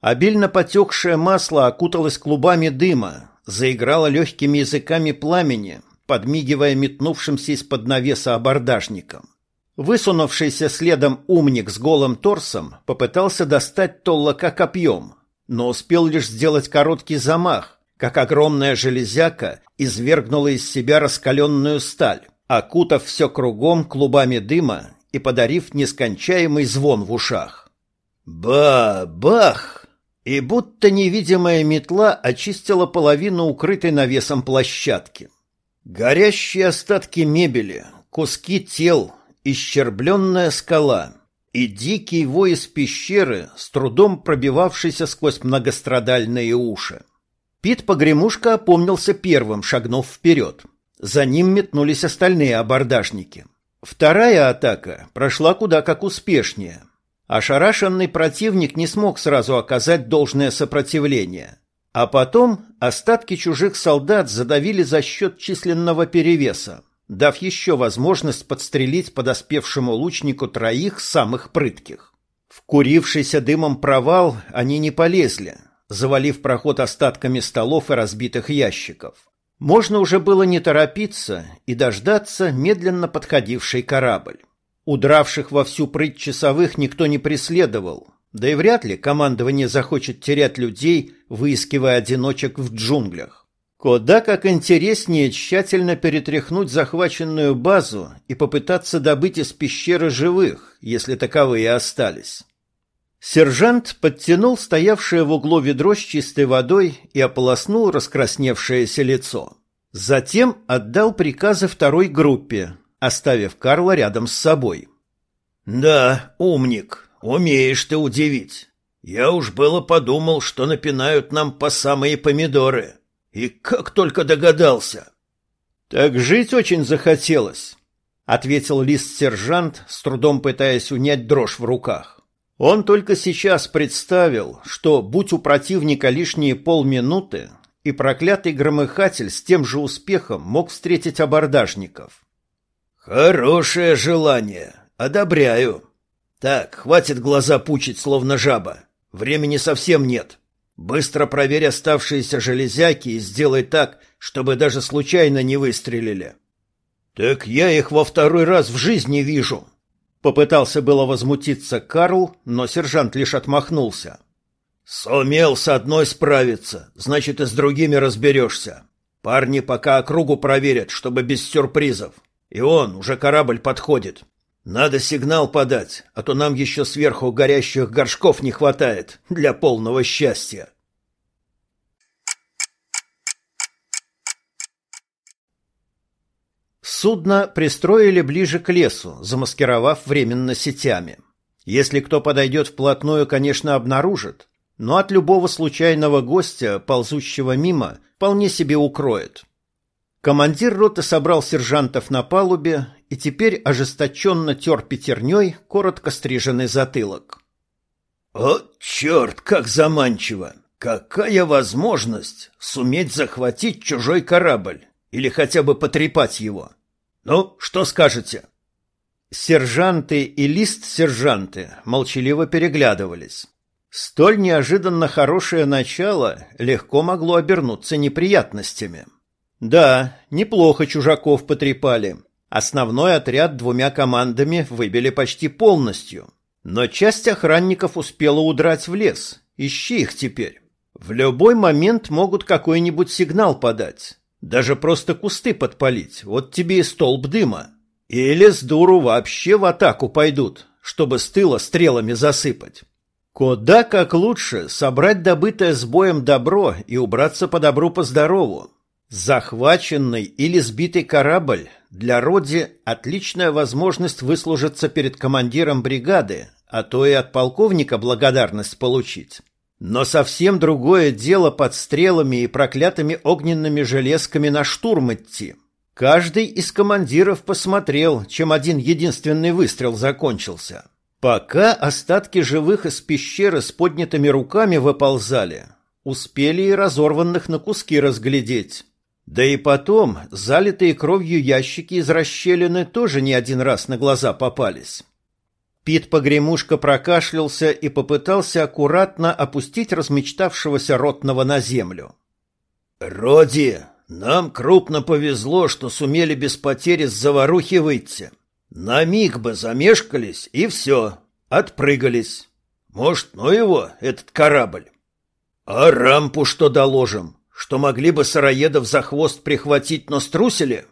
Обильно потекшее масло окуталось клубами дыма, заиграло легкими языками пламени, подмигивая метнувшимся из-под навеса абордажником. Высунувшийся следом умник с голым торсом попытался достать Толлока копьем, но успел лишь сделать короткий замах, как огромная железяка извергнула из себя раскаленную сталь, окутав все кругом клубами дыма и подарив нескончаемый звон в ушах. Ба-бах! И будто невидимая метла очистила половину укрытой навесом площадки. Горящие остатки мебели, куски тел, исчербленная скала. и дикий вой из пещеры, с трудом пробивавшийся сквозь многострадальные уши. Пит Погремушка опомнился первым, шагнув вперед. За ним метнулись остальные абордажники. Вторая атака прошла куда как успешнее. Ошарашенный противник не смог сразу оказать должное сопротивление. А потом остатки чужих солдат задавили за счет численного перевеса дав еще возможность подстрелить подоспевшему лучнику троих самых прытких. В курившийся дымом провал они не полезли, завалив проход остатками столов и разбитых ящиков. Можно уже было не торопиться и дождаться медленно подходивший корабль. Удравших во всю прыть часовых никто не преследовал, да и вряд ли командование захочет терять людей, выискивая одиночек в джунглях. Куда как интереснее тщательно перетряхнуть захваченную базу и попытаться добыть из пещеры живых, если таковые остались. Сержант подтянул стоявшее в углу ведро с чистой водой и ополоснул раскрасневшееся лицо. Затем отдал приказы второй группе, оставив Карла рядом с собой. «Да, умник, умеешь ты удивить. Я уж было подумал, что напинают нам по самые помидоры». И как только догадался. Так жить очень захотелось, ответил лист-сержант, с трудом пытаясь унять дрожь в руках. Он только сейчас представил, что будь у противника лишние полминуты, и проклятый громыхатель с тем же успехом мог встретить абордажников. Хорошее желание, одобряю. Так, хватит глаза пучить, словно жаба. Времени совсем нет. Быстро проверь оставшиеся железяки и сделай так, чтобы даже случайно не выстрелили. Так я их во второй раз в жизни вижу. Попытался было возмутиться Карл, но сержант лишь отмахнулся. Сумел с одной справиться, значит и с другими разберешься. Парни пока округу проверят, чтобы без сюрпризов. И он, уже корабль подходит. Надо сигнал подать, а то нам еще сверху горящих горшков не хватает для полного счастья. Судно пристроили ближе к лесу, замаскировав временно сетями. Если кто подойдет вплотную, конечно, обнаружит, но от любого случайного гостя, ползущего мимо, вполне себе укроет. Командир роты собрал сержантов на палубе и теперь ожесточенно тер пятерней коротко стриженный затылок. «О, черт, как заманчиво! Какая возможность суметь захватить чужой корабль или хотя бы потрепать его? Ну, что скажете?» Сержанты и лист-сержанты молчаливо переглядывались. Столь неожиданно хорошее начало легко могло обернуться неприятностями. Да, неплохо чужаков потрепали. Основной отряд двумя командами выбили почти полностью. Но часть охранников успела удрать в лес. Ищи их теперь. В любой момент могут какой-нибудь сигнал подать. Даже просто кусты подпалить. Вот тебе и столб дыма. Или с дуру вообще в атаку пойдут, чтобы с тыла стрелами засыпать. Куда как лучше собрать добытое с боем добро и убраться по добру по здорову. Захваченный или сбитый корабль для Роди отличная возможность выслужиться перед командиром бригады, а то и от полковника благодарность получить. Но совсем другое дело под стрелами и проклятыми огненными железками на штурм идти. Каждый из командиров посмотрел, чем один единственный выстрел закончился. Пока остатки живых из пещеры с поднятыми руками выползали, успели и разорванных на куски разглядеть. Да и потом, залитые кровью ящики из расщелины тоже не один раз на глаза попались. Пит погремушка прокашлялся и попытался аккуратно опустить размечтавшегося ротного на землю. «Роди, нам крупно повезло, что сумели без потери с заварухи выйти. На миг бы замешкались, и все, отпрыгались. Может, ну его, этот корабль. А рампу что доложим?» что могли бы сыроедов за хвост прихватить, но струсили?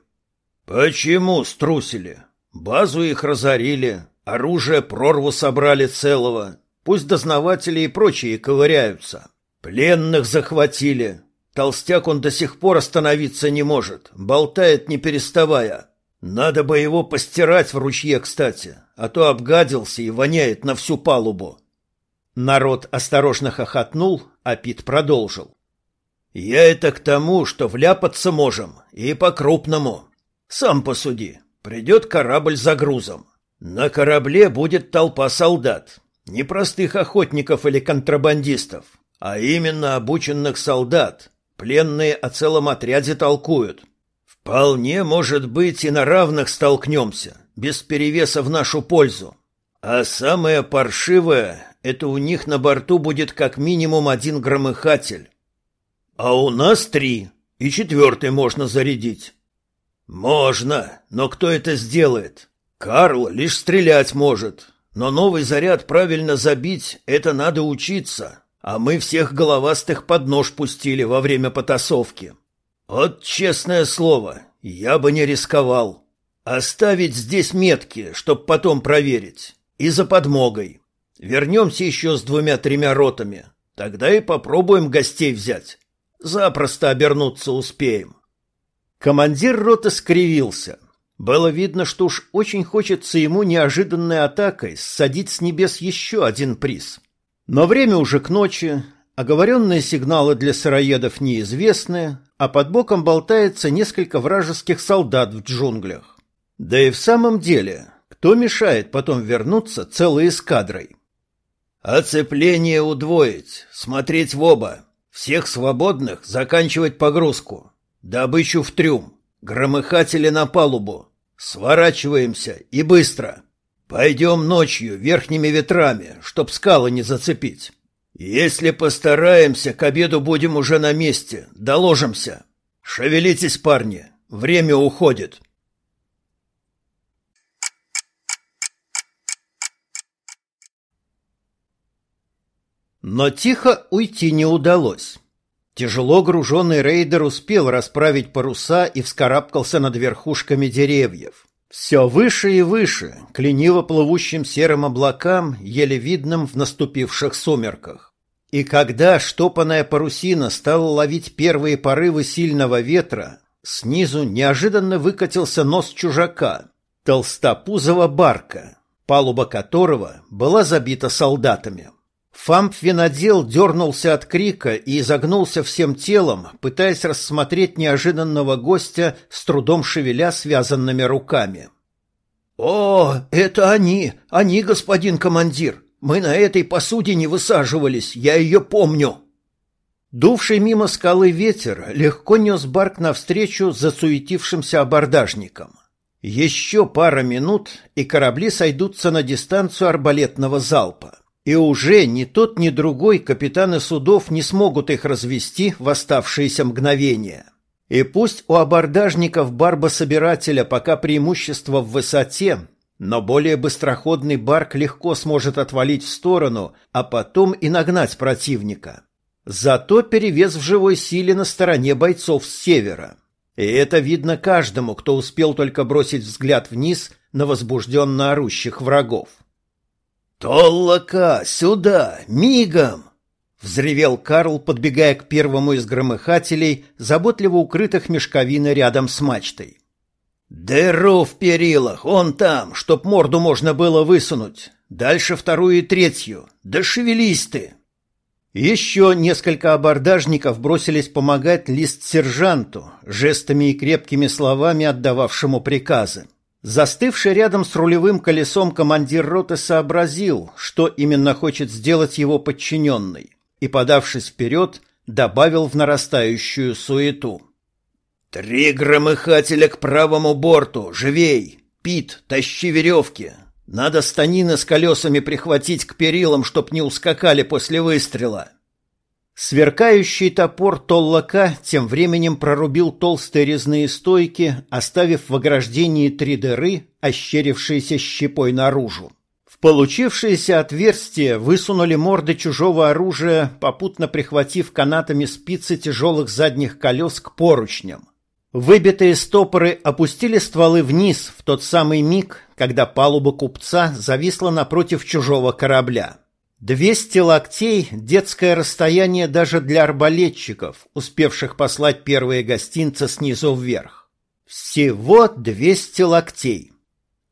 Почему струсили? Базу их разорили, оружие прорву собрали целого. Пусть дознаватели и прочие ковыряются. Пленных захватили. Толстяк он до сих пор остановиться не может, болтает не переставая. Надо бы его постирать в ручье, кстати, а то обгадился и воняет на всю палубу. Народ осторожно хохотнул, а Пит продолжил. «Я это к тому, что вляпаться можем, и по-крупному. Сам посуди, придет корабль за грузом. На корабле будет толпа солдат, не простых охотников или контрабандистов, а именно обученных солдат. Пленные о целом отряде толкуют. Вполне, может быть, и на равных столкнемся, без перевеса в нашу пользу. А самое паршивое — это у них на борту будет как минимум один громыхатель. А у нас три, и четвертый можно зарядить. Можно, но кто это сделает? Карл лишь стрелять может, но новый заряд правильно забить — это надо учиться, а мы всех головастых под нож пустили во время потасовки. Вот честное слово, я бы не рисковал. Оставить здесь метки, чтоб потом проверить. И за подмогой. Вернемся еще с двумя-тремя ротами. Тогда и попробуем гостей взять. Запросто обернуться успеем. Командир роты скривился. Было видно, что уж очень хочется ему неожиданной атакой ссадить с небес еще один приз. Но время уже к ночи, оговоренные сигналы для сыроедов неизвестны, а под боком болтается несколько вражеских солдат в джунглях. Да и в самом деле, кто мешает потом вернуться целой эскадрой? Оцепление удвоить, смотреть в оба. Всех свободных заканчивать погрузку. Добычу в трюм. Громыхатели на палубу. Сворачиваемся и быстро. Пойдем ночью верхними ветрами, чтоб скалы не зацепить. Если постараемся, к обеду будем уже на месте. Доложимся. Шевелитесь, парни. Время уходит. Но тихо уйти не удалось. Тяжело груженный рейдер успел расправить паруса и вскарабкался над верхушками деревьев. Все выше и выше, к лениво плывущим серым облакам, еле видным в наступивших сумерках. И когда штопанная парусина стала ловить первые порывы сильного ветра, снизу неожиданно выкатился нос чужака, толстопузого барка, палуба которого была забита солдатами. Фамп-винодел дернулся от крика и изогнулся всем телом, пытаясь рассмотреть неожиданного гостя, с трудом шевеля связанными руками. «О, это они! Они, господин командир! Мы на этой посудине высаживались, я ее помню!» Дувший мимо скалы ветер легко нес барк навстречу засуетившимся абордажникам. Еще пара минут, и корабли сойдутся на дистанцию арбалетного залпа. И уже ни тот, ни другой капитаны судов не смогут их развести в оставшиеся мгновения. И пусть у абордажников барбособирателя пока преимущество в высоте, но более быстроходный барк легко сможет отвалить в сторону, а потом и нагнать противника. Зато перевес в живой силе на стороне бойцов с севера. И это видно каждому, кто успел только бросить взгляд вниз на возбужденно орущих врагов. «Толлока, сюда, мигом!» — взревел Карл, подбегая к первому из громыхателей, заботливо укрытых мешковиной рядом с мачтой. «Дыру в перилах, он там, чтоб морду можно было высунуть. Дальше вторую и третью. Да шевелись ты!» Еще несколько абордажников бросились помогать лист-сержанту, жестами и крепкими словами отдававшему приказы. Застывший рядом с рулевым колесом командир роты сообразил, что именно хочет сделать его подчиненный, и, подавшись вперед, добавил в нарастающую суету. «Три громыхателя к правому борту! Живей! Пит, тащи веревки! Надо станины с колесами прихватить к перилам, чтоб не ускакали после выстрела!» Сверкающий топор Толлака тем временем прорубил толстые резные стойки, оставив в ограждении три дыры, ощерившиеся щепой наружу. В получившееся отверстие высунули морды чужого оружия, попутно прихватив канатами спицы тяжелых задних колес к поручням. Выбитые стопоры опустили стволы вниз в тот самый миг, когда палуба купца зависла напротив чужого корабля. Двести локтей – детское расстояние даже для арбалетчиков, успевших послать первые гостинцы снизу вверх. Всего двести локтей.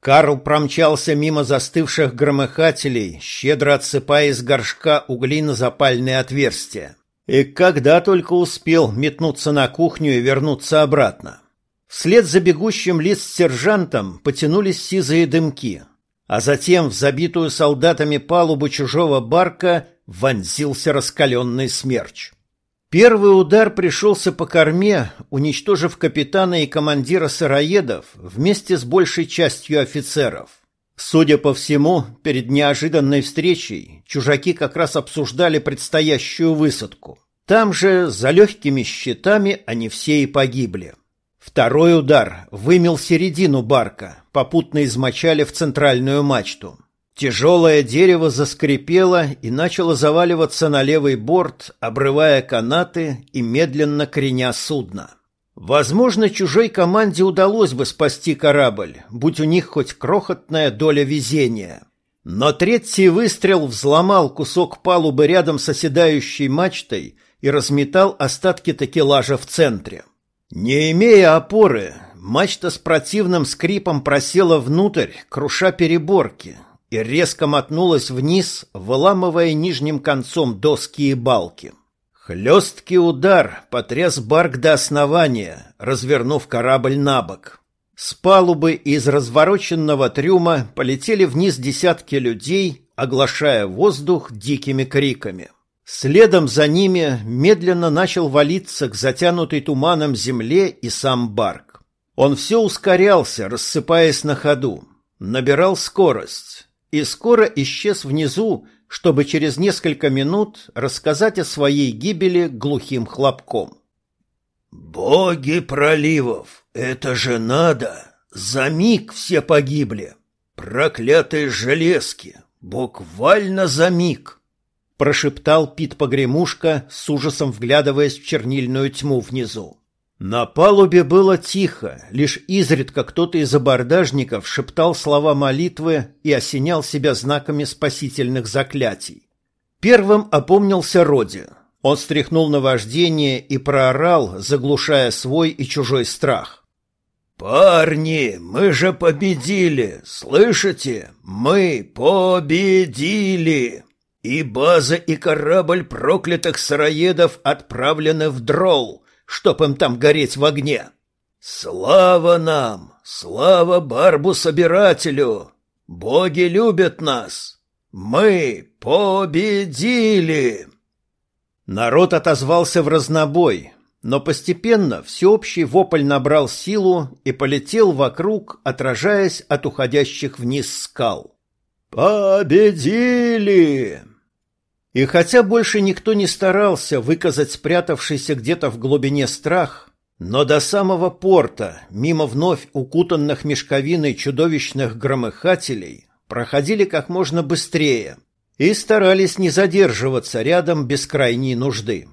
Карл промчался мимо застывших громыхателей, щедро отсыпая из горшка угли на запальные отверстия. И когда только успел метнуться на кухню и вернуться обратно. Вслед за бегущим лист-сержантом потянулись сизые дымки, а затем в забитую солдатами палубу чужого барка вонзился раскаленный смерч. Первый удар пришелся по корме, уничтожив капитана и командира сыроедов вместе с большей частью офицеров. Судя по всему, перед неожиданной встречей чужаки как раз обсуждали предстоящую высадку. Там же, за легкими щитами, они все и погибли. Второй удар вымел середину барка, попутно измочали в центральную мачту. Тяжелое дерево заскрипело и начало заваливаться на левый борт, обрывая канаты и медленно креня судно. Возможно, чужой команде удалось бы спасти корабль, будь у них хоть крохотная доля везения. Но третий выстрел взломал кусок палубы рядом с оседающей мачтой и разметал остатки такелажа в центре. Не имея опоры, мачта с противным скрипом просела внутрь, круша переборки, и резко мотнулась вниз, выламывая нижним концом доски и балки. Хлесткий удар потряс барк до основания, развернув корабль на бок. С палубы из развороченного трюма полетели вниз десятки людей, оглашая воздух дикими криками. Следом за ними медленно начал валиться к затянутой туманом земле и сам барк. Он все ускорялся, рассыпаясь на ходу, набирал скорость, и скоро исчез внизу, чтобы через несколько минут рассказать о своей гибели глухим хлопком. «Боги проливов, это же надо! За миг все погибли! Проклятые железки! Буквально за миг!» Прошептал Пит Погремушка, с ужасом вглядываясь в чернильную тьму внизу. На палубе было тихо, лишь изредка кто-то из абордажников шептал слова молитвы и осенял себя знаками спасительных заклятий. Первым опомнился Роди. Он стряхнул на вождение и проорал, заглушая свой и чужой страх. «Парни, мы же победили! Слышите? Мы победили! И база, и корабль проклятых сыроедов отправлены в Дролл!» Чтоб им там гореть в огне. Слава нам! Слава Барбу-собирателю! Боги любят нас! Мы победили!» Народ отозвался в разнобой, но постепенно всеобщий вопль набрал силу и полетел вокруг, отражаясь от уходящих вниз скал. «Победили!» И хотя больше никто не старался выказать спрятавшийся где-то в глубине страх, но до самого порта, мимо вновь укутанных мешковиной чудовищных громыхателей, проходили как можно быстрее и старались не задерживаться рядом без крайней нужды.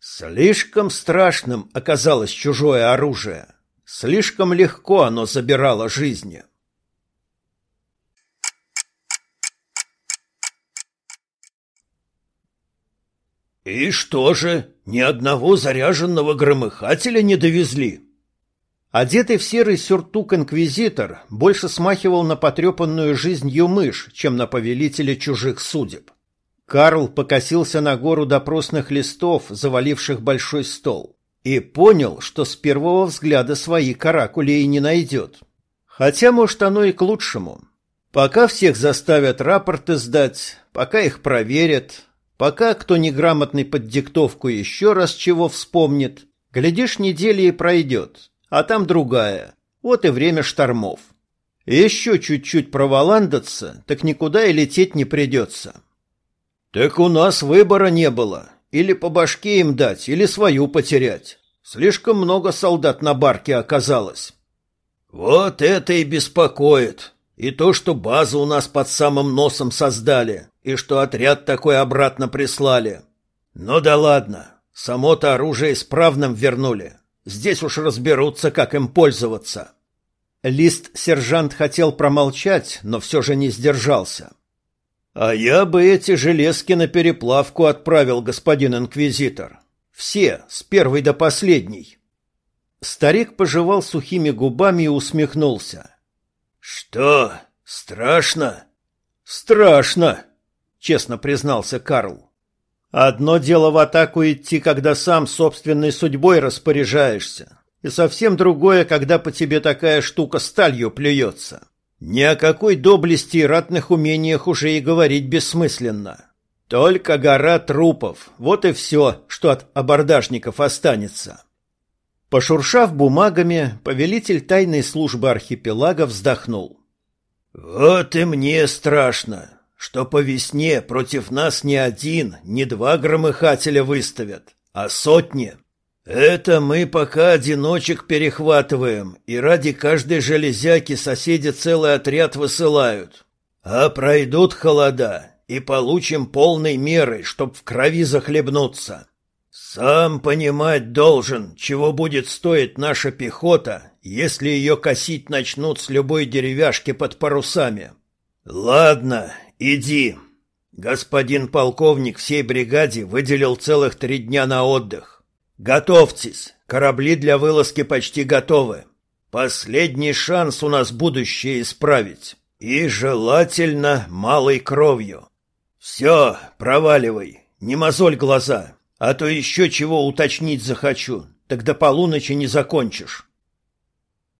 Слишком страшным оказалось чужое оружие. Слишком легко оно забирало жизни. «И что же, ни одного заряженного громыхателя не довезли?» Одетый в серый сюртук инквизитор больше смахивал на потрепанную жизнью мышь, чем на повелителя чужих судеб. Карл покосился на гору допросных листов, заваливших большой стол, и понял, что с первого взгляда свои каракули и не найдет. Хотя, может, оно и к лучшему. Пока всех заставят рапорты сдать, пока их проверят, Пока кто неграмотный под диктовку еще раз чего вспомнит, глядишь, недели и пройдет, а там другая. Вот и время штормов. Еще чуть-чуть проволандаться, так никуда и лететь не придется. Так у нас выбора не было. Или по башке им дать, или свою потерять. Слишком много солдат на барке оказалось. Вот это и беспокоит. И то, что базу у нас под самым носом создали и что отряд такой обратно прислали. Ну да ладно, само-то оружие исправным вернули. Здесь уж разберутся, как им пользоваться. Лист-сержант хотел промолчать, но все же не сдержался. А я бы эти железки на переплавку отправил, господин инквизитор. Все, с первой до последней. Старик пожевал сухими губами и усмехнулся. Что, страшно? Страшно, честно признался Карл. Одно дело в атаку идти, когда сам собственной судьбой распоряжаешься, и совсем другое, когда по тебе такая штука сталью плюется. Ни о какой доблести и ратных умениях уже и говорить бессмысленно. Только гора трупов, вот и все, что от абордажников останется. Пошуршав бумагами, повелитель тайной службы архипелага вздохнул. «Вот и мне страшно что по весне против нас не один, не два громыхателя выставят, а сотни. Это мы пока одиночек перехватываем, и ради каждой железяки соседи целый отряд высылают. А пройдут холода, и получим полной меры, чтоб в крови захлебнуться. Сам понимать должен, чего будет стоить наша пехота, если ее косить начнут с любой деревяшки под парусами. Ладно, «Иди. Господин полковник всей бригаде выделил целых три дня на отдых. Готовьтесь, корабли для вылазки почти готовы. Последний шанс у нас будущее исправить. И желательно малой кровью. Все, проваливай, не мозоль глаза, а то еще чего уточнить захочу, так до полуночи не закончишь».